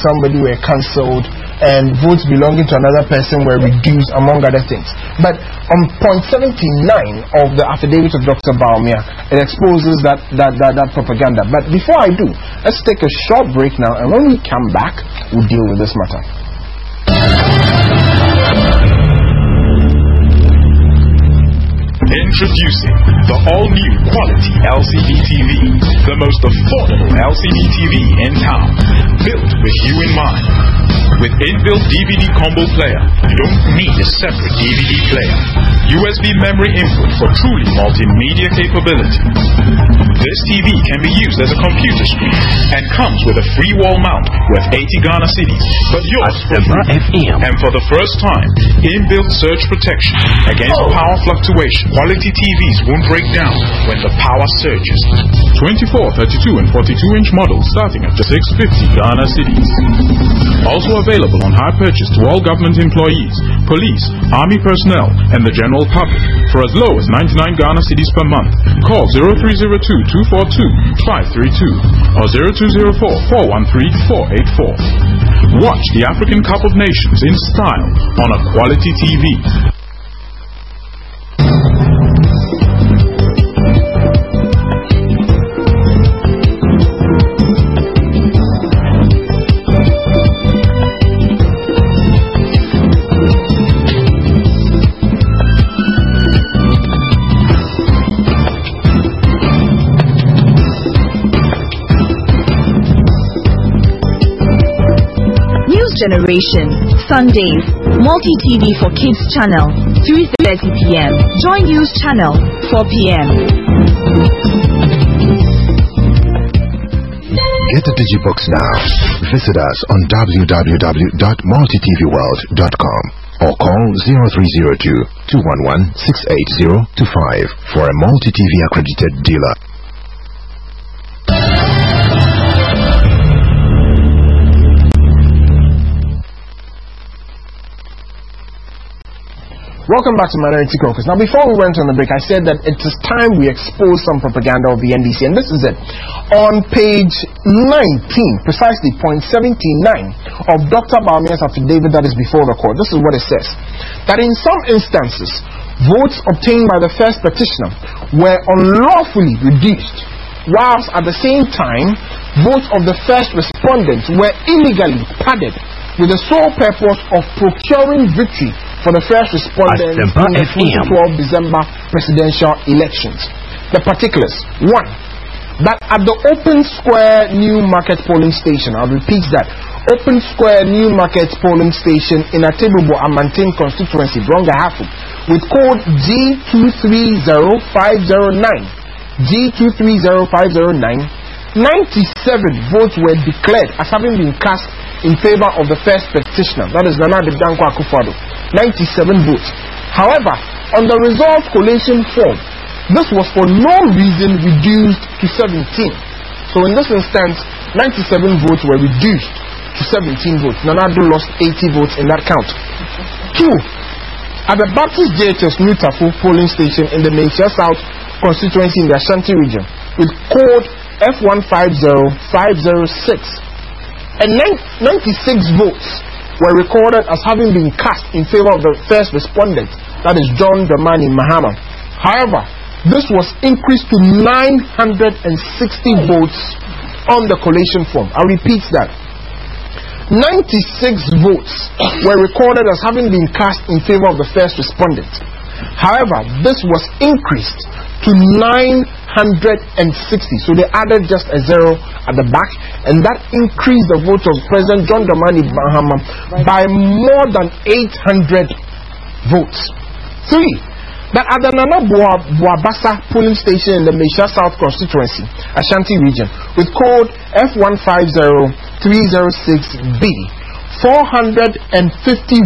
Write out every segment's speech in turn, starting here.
somebody were cancelled and votes belonging to another person were reduced, among other things. But on point 79 of the affidavit of Dr. Bawumia, it exposes that, that, that, that propaganda. But before I do, let's take a short break now, and when we come back, we'll deal with this matter. Introducing the all-new quality LCD TV, the most affordable LCD TV in town, built with you in mind. With inbuilt DVD combo player, you don't need a separate DVD player. USB memory input for truly multimedia capability. This TV can be used as a computer screen and comes with a free wall mount worth 80 Ghana cedis, but yours for free. And for the first time, inbuilt surge protection against power fluctuation. Quality TVs won't break down when the power surges. 24, 32, and 42 inch models starting at just 650 Ghana cedis. Also available on hire purchase to all government employees, police, army personnel, and the general public for as low as 99 Ghana cedis per month. Call 0302 242 532 or 0204 413 484. Watch the African Cup of Nations in style on a quality TV. Generation, Sundays, Multi TV for Kids channel, 3.30 p.m. Joy News channel, 4 p.m. Get the Digibox now. Visit us on www.multitvworld.com or call 0302 211 68025 for a multi TV accredited dealer. Welcome back to Minority Caucus. Now, before we went on the break, I said that it is time we expose some propaganda of the NDC, and this is it. On page 19, precisely point 79 of Dr. Bawumia's affidavit that is before the court, this is what it says. That in some instances, votes obtained by the first petitioner were unlawfully reduced, whilst at the same time, votes of the first respondent were illegally padded with the sole purpose of procuring victory for the first respondents in the FM. 2012 December presidential elections. The particulars. One, that at the Open Square New Market polling station, I'll repeat that, Open Square New Market polling station in Atebobo Amantin constituency, Bronga Hafu, with code G230509, G230509, 97 votes were declared as having been cast in favor of the first petitioner, that is Nana Danko Akufado. 97 votes. However, on the result collation form, this was for no reason reduced to 17. So in this instance, 97 votes were reduced to 17 votes. Nanado lost 80 votes in that count. Two, at the Baptist JHS New Tafu polling station in the Mencia South constituency in the Ashanti region with code F150506 and nine- 96 votes were recorded as having been cast in favor of the first respondent, that is John Dramani Mahama. However, this was increased to 960 votes on the collation form. I repeat that. 96 votes were recorded as having been cast in favor of the first respondent. However, this was increased to 960. So they added just a zero at the back, and that increased the vote of President John Dramani Mahama by more than 800 votes. Three, that at the Nana Boa, Boabasa polling station in the Manhyia South constituency, Ashanti region, with code F150306B, 450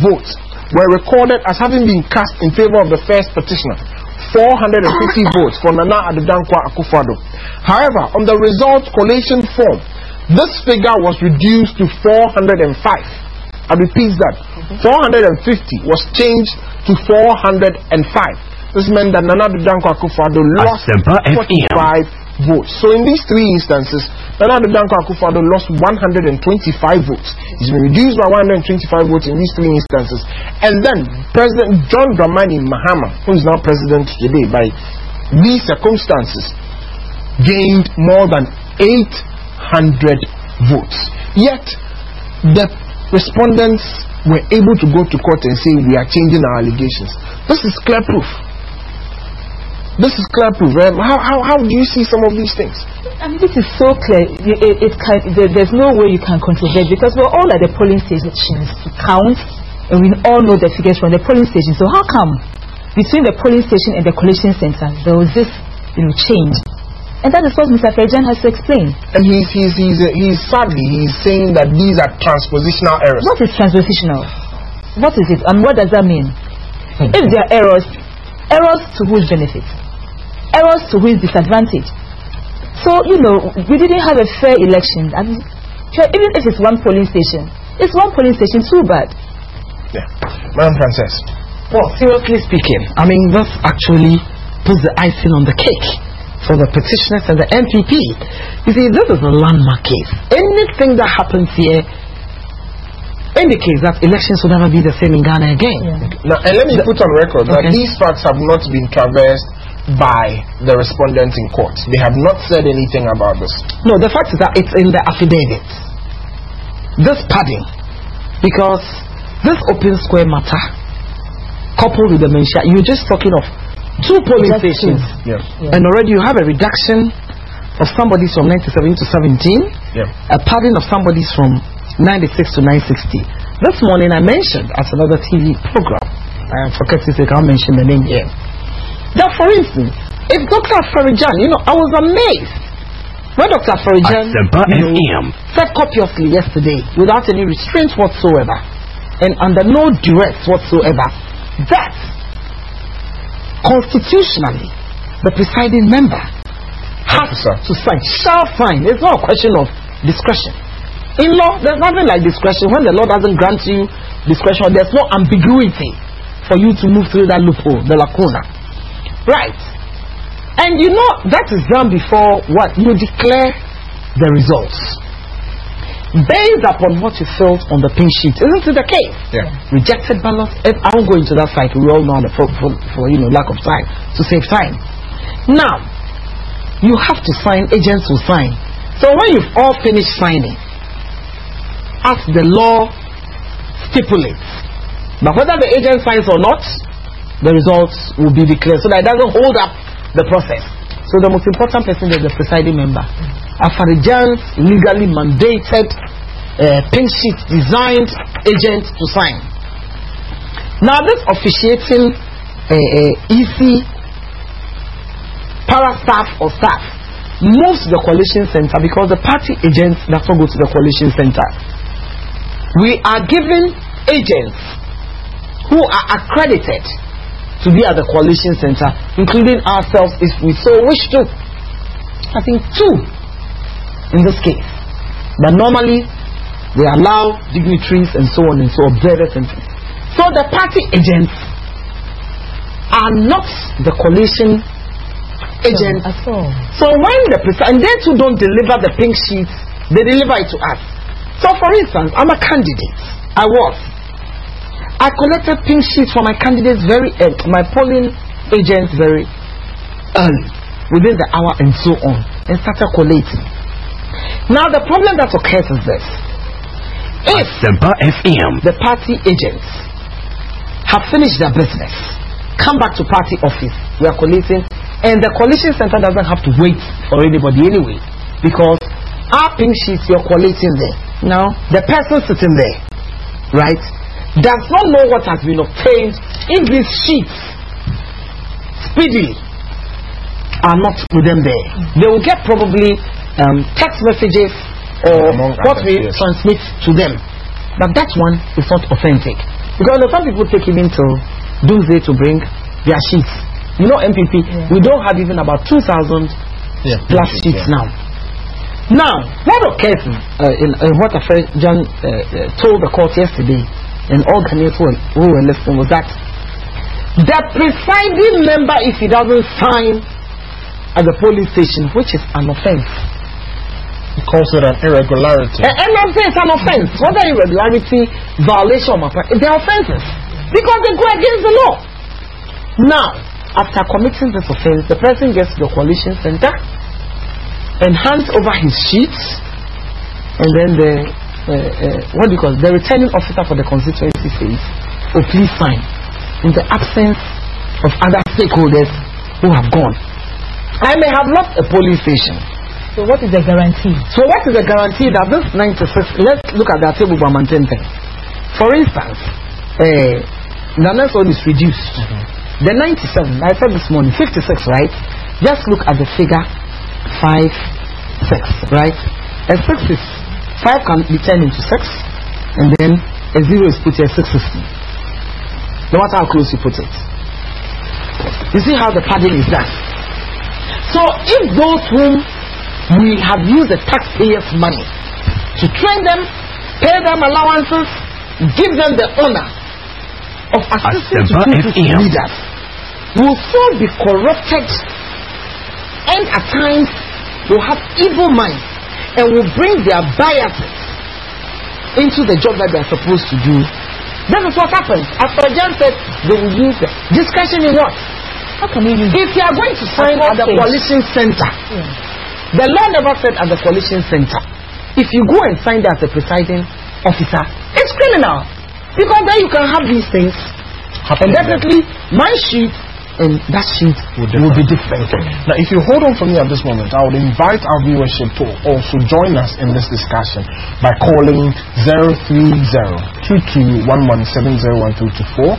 votes were recorded as having been cast in favor of the first petitioner. 450 votes for Nana Adedankwa Akufado. However, on the results collation form, this figure was reduced to 405. I repeat that. 450 was changed to 405. This meant that Nana Adedankwa Akufado lost Asempa FM. 45 votes. So in these three instances, Bernardo Dankwa Akufo-Addo lost 125 votes. He's been reduced by 125 votes in these three instances. And then President John Dramani Mahama, who is now president today, by these circumstances, gained more than 800 votes. Yet the respondents were able to go to court and say we are changing our allegations. This is clear proof. This is clear proof. Um, how, how, how do you see some of these things? I mean, this is so clear. It, it, it can, there, there's no way you can controverse because we're all at the polling stations to count, and we all know the figures from the polling station. So how come between the polling station and the collation center there was this, you know, change? And that is what Mr. Afari-Gyan has to explain. And he's, he's, he's, uh, he's sadly, he's saying that these are transpositional errors. What is transpositional? What is it, and what does that mean? if there are errors, errors to whose benefit? Errors to his disadvantage? So, you know, we didn't have a fair election. I mean, even if it's one polling station, it's one polling station too bad. Yeah. Madam Frances. Well, seriously speaking, I mean, this actually puts the icing on the cake for the petitioners and the NPP. You see, this is a landmark case. Anything that happens here indicates that elections will never be the same in Ghana again. Now, and let me put on record that Okay. these facts have not been traversed by the respondents in court. They have not said anything about this. No, the fact is that it's in the affidavit. This padding, because this open square matter, coupled with the mention, you're just talking of two polling Just two. stations. Yeah. And already you have a reduction of somebody's from 97 to 17, Yeah. a padding of somebody's from 96 to 960. This morning I mentioned at another TV program, uh, for courtesy's sake, I'll mention the name here. That, for instance, if Dr. Farijan, you know, I was amazed when Dr. Farijan said copiously yesterday, without any restraint whatsoever, and under no duress whatsoever, that constitutionally the presiding member has to sign, shall sign. It's not a question of discretion. In law, there's nothing like discretion. When the law doesn't grant you discretion, there's no ambiguity for you to move through that loophole, the lacuna. Right. And you know, that is done before what? You declare the results. Based upon what you felt on the pink sheet, isn't it the case? Yeah. Rejected ballots. eh, I won't go into that cycle. We all know that for, for, for you know lack of time to save time. Now, you have to sign. Agents will sign. So when you've all finished signing, as the law stipulates, but whether the agent signs or not, the results will be declared so that it doesn't hold up the process. So the most important person is the presiding member. Afarijan's legally mandated uh, sheet designed agent to sign. Now this officiating uh, uh, EC para staff or staff moves the coalition center because the party agents does not go to the coalition center. We are giving agents who are accredited to be at the coalition center, including ourselves if we so wish to. I think two in this case. But normally they allow dignitaries and so on and so observers and things. So the party agents are not the coalition agents At all. so when the and they too don't deliver the pink sheets, they deliver it to us. So for instance, I'm a candidate. I was. I collected pink sheets for my candidates very uh, my polling agents very early, within the hour and so on, and started collating. Now the problem that occurs is this: if FM. the party agents have finished their business, come back to party office, we are collating, and the coalition center doesn't have to wait for anybody anyway, because our pink sheets you're collating there. Now, the person sitting there, right, does not know what has been obtained if these sheets speedily are not with them there. They will get probably um, text messages or Among what we yes. transmit to them. But that one is not authentic. Because some people take even to Doomsday to bring their sheets. You know, MPP, we don't have even about 2,000 Yeah. plus sheets now. Now, what occurs uh, in uh, what a friend John uh, uh, told the court yesterday, and all Ghanaians who who were listening, was that the presiding member, if he doesn't sign at the police station, which is an offense. He calls it an irregularity. And, and I'm saying it's an offense. Whether irregularity, violation of my they're offenses. Because they go against the law. Now, after committing this offense, the person gets to the coalition center and hands over his sheets, and then the what do you call it? the returning officer for the constituency says, "Oh, please sign." In the absence of other stakeholders who have gone, I may have lost a police station. So what is the guarantee? So what is the guarantee that this 96, let's look at the table by thing. For instance, uh, the next one is reduced. The 97, I said this morning, 56, right? Just look at the figure 5, 6, right? A 6 is, 5 can be turned into 6, and then a 0 is put here 650. No matter how close you put it. You see how the padding is done? So if those whom we have used the taxpayers' money to train them, pay them allowances, give them the honor of assisting to leaders, will so be corrupted and at times will have evil minds and will bring their biases into the job that they are supposed to do. That is what happens. After John said they will use the discretion in what? How can we use If you are going to sign at the coalition center, the law never said at the coalition center. If you go and sign there as a presiding officer, it's criminal. Because then you can have these things, Happen and definitely my sheet and that sheet Will will, be different. Now, if you hold on for me at this moment, I would invite our viewership to also join us in this discussion by calling 030-2211-70124,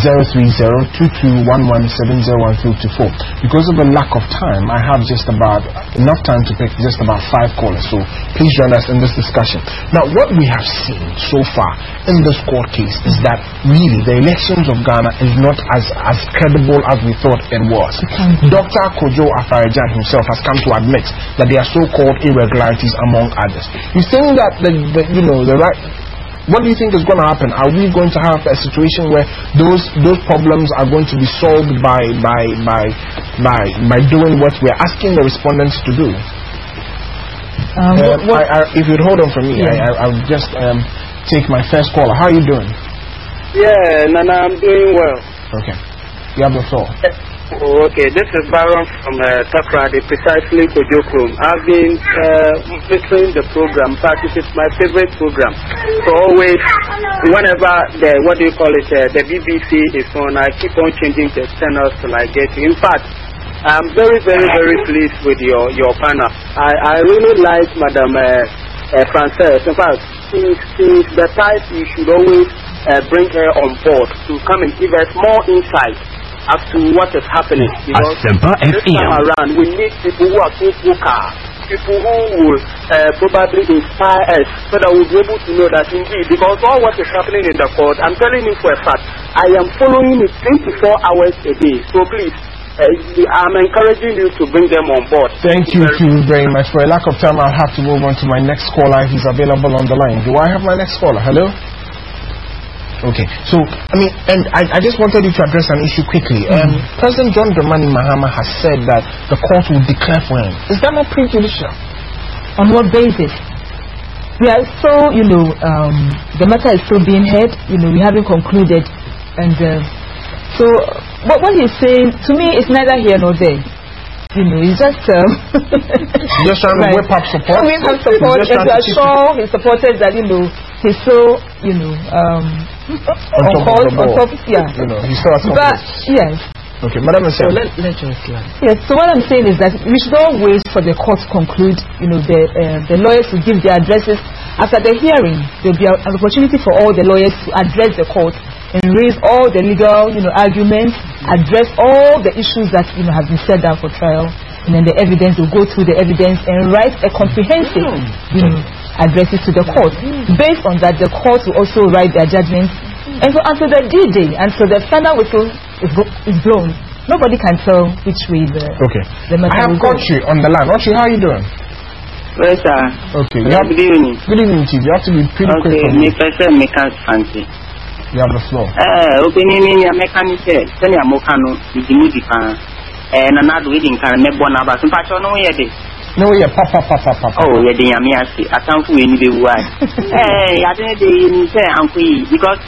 030-2211-70124. Because of the lack of time, I have just about enough time to pick just about five callers. So please join us in this discussion. Now, what we have seen so far in this court case is that really the elections of Ghana is not as, as credible as we thought it was. Dr. Kojo Afari-Gyan himself has come to admit that there are so-called irregularities among others. You think that the, the you know the right what do you think is going to happen? Are we going to have a situation where those those problems are going to be solved by by by by by doing what we're asking the respondents to do? um, Uh, what, I, I, if you'd hold on for me, Yeah. I, I, I'll just um, take my first caller. How are you doing? Yeah, Nana, I'm doing well. Okay, you have the floor. Oh, okay, this is Baron from uh, Takoradi, precisely Kojokrom. I've been uh, listening the program, but it is my favorite program. So always, whenever the, what do you call it, uh, the BBC is on, I keep on changing the channels till I get you. In fact, I'm very, very, very pleased with your, your panel. I, I really like Madam uh, uh, Frances. In fact, since the type you should always uh, bring her on board to come and give us more insight as to what is happening. Because Asempa this time around, we need people who are so vocal, people who will uh, probably inspire us so that we'll be able to know that indeed, because all what is happening in the court, I'm telling you for a fact, I am following it 24 hours a day. So please, uh, I'm encouraging you to bring them on board. Thank you too very much. For a lack of time, I'll have to move on to my next caller. He's available on the line. Do I have my next caller? Hello? Okay, so, I mean, and I, I just wanted you to address an issue quickly. Um, President John Dramani Mahama has said that the court will declare for him. Is that not prejudicial? on what basis? We are so, you know, um, the matter is still being heard. You know, we haven't concluded, and uh, so what, what he's saying to me is neither here nor there. You know, he's just um, just trying to whip up support? Whip up support, and to to keep assure his supporters that you know he's so, you know, um, On top of the on ball. top, yeah. You know, he's still at top But of yes, Okay, Madam So Nsem. let, let us learn. Yes, so what I'm saying is that we should all wait for the court to conclude, you know, the, uh, the lawyers to give their addresses. After the hearing, there will be a- an opportunity for all the lawyers to address the court and raise all the legal, you know, arguments, address all the issues that, you know, have been set down for trial. And then the evidence will go through the evidence and write a comprehensive, you know, addresses to the court. Based on that, the court will also write their judgments. And so until the D-Day, until the final whistle is, is blown, nobody can tell which way the, Okay. the matter I have go. got you on the line. Ochi, how are you doing? Well, sir. Okay, you have, Good evening. good evening, Chief. You have to be pretty quick Okay, me me. person make us fancy. You have the floor. Eh, obìnrin ni amẹ́ká ní sẹ́ sẹ́ni àmọ́ká no ìdìmú di kan. ɛɛ nana do edi nkan mɛbɔ n'aba so mpatsɔ no yɛ de na No, we are papa, papa, papa. Oh, yeah, they are me. I see. I can't fool anybody. Hey, I don't know. They say uncle e, because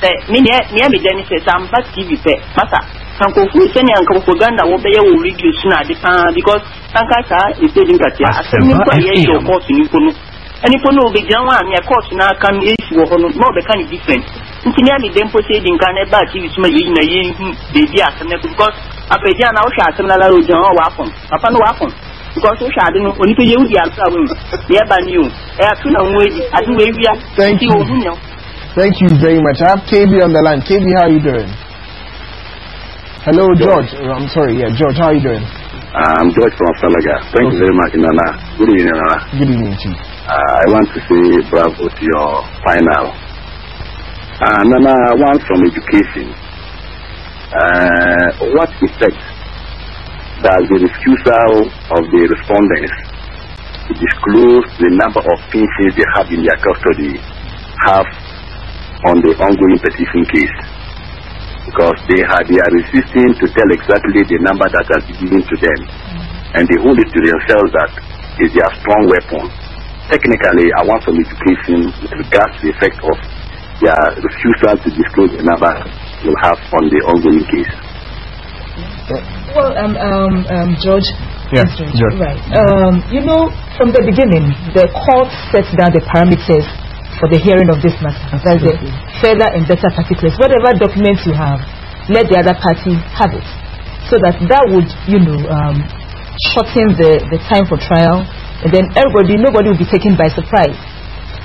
eh, me me, me, then Jenny says, I'm back TV pet. Master, uncle who send your uncle Uganda will be able to review soon at the time because Sankasa is saying that I said, I'm going to your court in Nikono. And if you know, the ground and your court now come is for no, the kind of different. Intimately, then proceed in Ghana, but you may be in a year, because I'm pay down our shots and allow you to know what happened. Upon. Thank you. Thank you very much. I have KB on the line. KB, how are you doing? Hello, George. Oh, I'm sorry. Yeah, George, how are you doing? I'm George from Salaga. Thank you very much, Nana. Good evening, Nana. Good evening, Chief. Uh, I want to say bravo to your final. Uh, Nana, one from education. Uh, what effect does the refusal of the respondents to disclose the number of pinches they have in their custody have on the ongoing petition case? Because they, had, they are resisting to tell exactly the number that has been given to them. And they hold it to themselves that is their strong weapon. Technically, I want some education with regards to the effect of their refusal to disclose the number will have on the ongoing case. Well, um, um, um, George. Yeah, George. Right. Um, you know, from the beginning, the court sets down the parameters for the hearing of this matter. That's the further and better particulars. Whatever documents you have, let the other party have it, so that that would, you know, um, shorten the, the time for trial, and then everybody, nobody will be taken by surprise.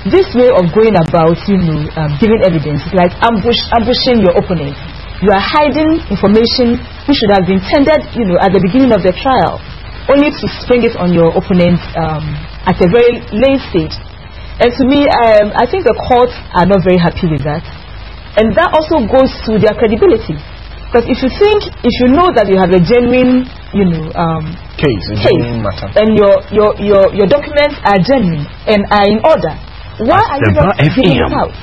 This way of going about, you know, um, giving evidence is like ambush, ambushing your opponent. You are hiding information which should have been tendered, you know, at the beginning of the trial, only to spring it on your opponent um, at a very late stage. And to me, um, I think the courts are not very happy with that. And that also goes to their credibility. Because if you think, if you know that you have a genuine, you know, um, Case, a case, genuine matter. and your, your, your, your documents are genuine and are in order, why are you not giving FM. out?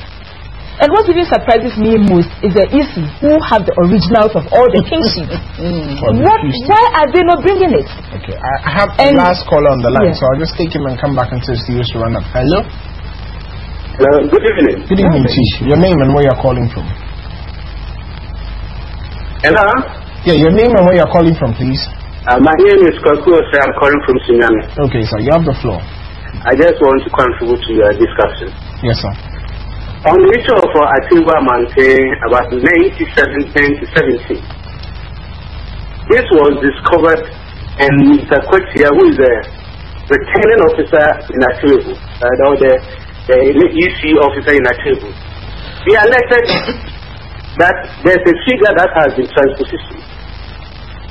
And what even surprises me most is the EC who have the originals of all the pink sheets. what, why are they not bringing it? Okay, I I have And- the last caller on the line, Yeah. so I'll just take him and come back into the studio to run up. Hello? Uh, good evening. Good evening, Tish. Your name and where you're calling from? Hello? Yeah, your name and where you're calling from, please. Uh, my name is Kwaku Ose. I'm calling from Sunyani. Okay, sir, you have the floor. I just want to contribute to your discussion. Yes, sir. On the of uh, Atimba Mante about 97 to 70, this was discovered and Mr. Kwetia, who is the returning officer in Atibu, uh, or the, the EC officer in Atibu, he alerted that there's a figure that has been transpositioned.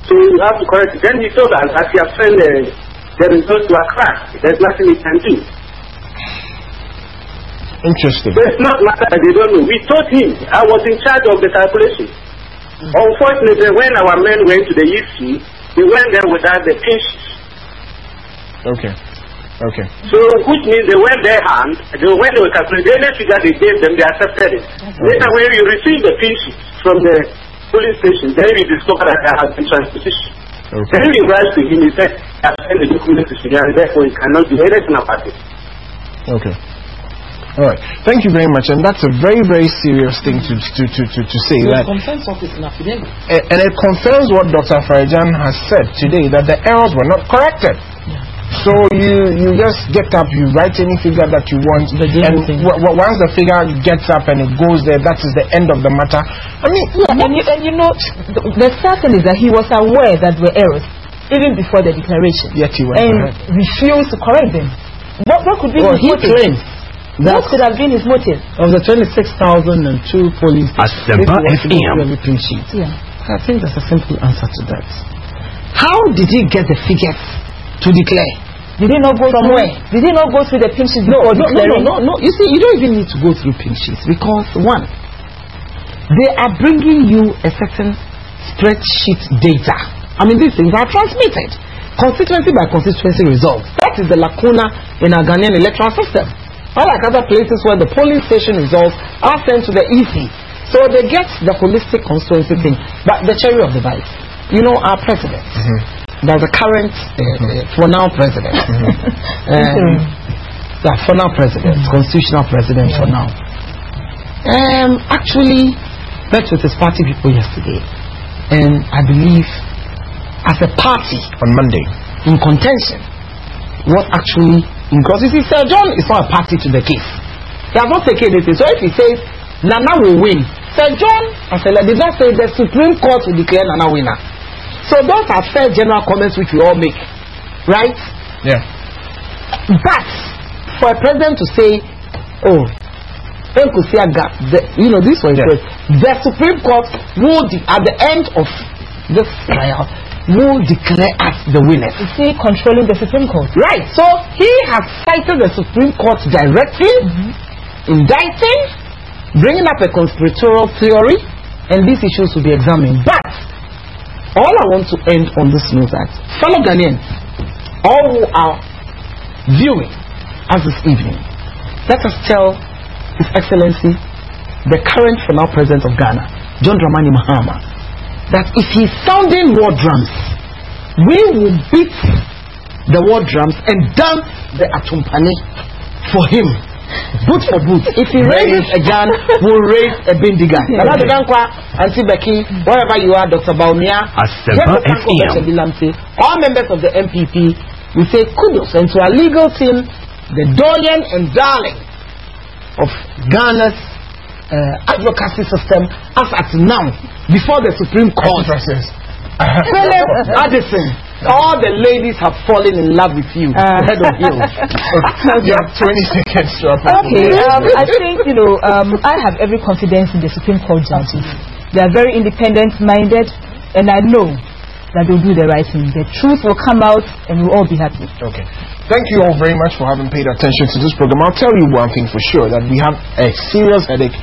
So you have to correct it. Then he told us that he has sent the, the results to Accra. There's nothing he can do. Interesting. So it's not matter that they don't know. We told him I was in charge of the calculation. Unfortunately, when our men went to the EC, they went there without the pinches. Okay. Okay. So, which means they went there hand, they, when they were calculating, the only figure they gave them, they accepted it. Later, when you receive the pinches from the police station, then you discover that there has been transposition. Okay. Then we write to him, he said, I sent the document to Sudan, and therefore he cannot do anything about it. Okay. All right. Thank you very much. And that's a very, very serious thing to to to to, to say. The That complaints office in affidavit. And it confirms what Dr. Afari-Gyan has said today that the errors were not corrected. So you you just get up, you write any figure that you want, The and w- w- once the figure gets up and it goes there, that is the end of the matter. I mean, Yeah, and you, and you know, the, the sad thing is that he was aware that there were errors even before the declaration yet he went and ahead. refused to correct them. What, what could be Well, his he motive? That What could have been his motive? of the 26,002 police pin sheet. Yeah. I think there's a simple answer to that. How did he get the figures to declare? Did he not go From through? where? Did he not go through the pinches No, before no, no, no, declaring? no, no. You see, you don't even need to go through pin sheets because one, they are bringing you a certain spreadsheet data. I mean, these things are transmitted constituency by constituency results. That is the lacuna in our Ghanaian electoral system. Unlike other places where the polling station results are sent to the EC. So they get the holistic constituency thing. But the cherry of the bite, you know, our president, there's a current, uh, uh, for now president, um, the for now president, constitutional president for now, um, actually met with his party people yesterday, and I believe, as a party On Monday. in contention, what actually, because you see, Sir John is not a party to the case. He has not taken anything. So if he says Nana will win, Sir John, as I did not say the Supreme Court will declare Nana winner. So those are fair general comments which we all make, right? Yeah. But for a president to say, oh, Nkusiaga, the, you know, this was Yeah. the Supreme Court will, de- at the end of this trial, will declare us the winners. You see, controlling the Supreme Court. Right. So he has cited the Supreme Court directly, indicting, bringing up a conspiratorial theory, and these issues will be examined. But all I want to end on this note that fellow Ghanaians, all who are viewing us this evening, let us tell His Excellency, the current for now President of Ghana, John Dramani Mahama, that if he's sounding war drums, we will beat the war drums and dance the atumpani for him. Boot for boot. If he raises a gun, we'll raise a bindiga. Nana de Dankwa, Auntie Becky, wherever you are, Dr. Baumia, all members of the MPP, we say kudos and to our legal team, the Dorian and darling of Ghana's uh, advocacy system as at now, before the Supreme Court. Philip Addison, all the ladies have fallen in love with you, Uh. head of heels. you have 20 seconds to apply. Okay, um, I think, you know, um, I have every confidence in the Supreme Court judges. They are very independent minded, and I know that they'll do the right thing. The truth will come out, and we'll all be happy. Okay. Thank you all very much for having paid attention to this program. I'll tell you one thing for sure that we have a serious headache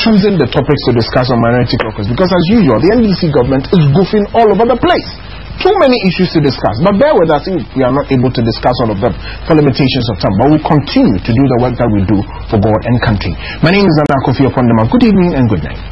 choosing the topics to discuss on Minority Caucus because, as usual, the NDC government is goofing all over the place. Too many issues to discuss, but bear with us if we are not able to discuss all of them for limitations of time. But we'll continue to do the work that we do for God and country. My name is Anna Kofi Opondema. Good evening and good night.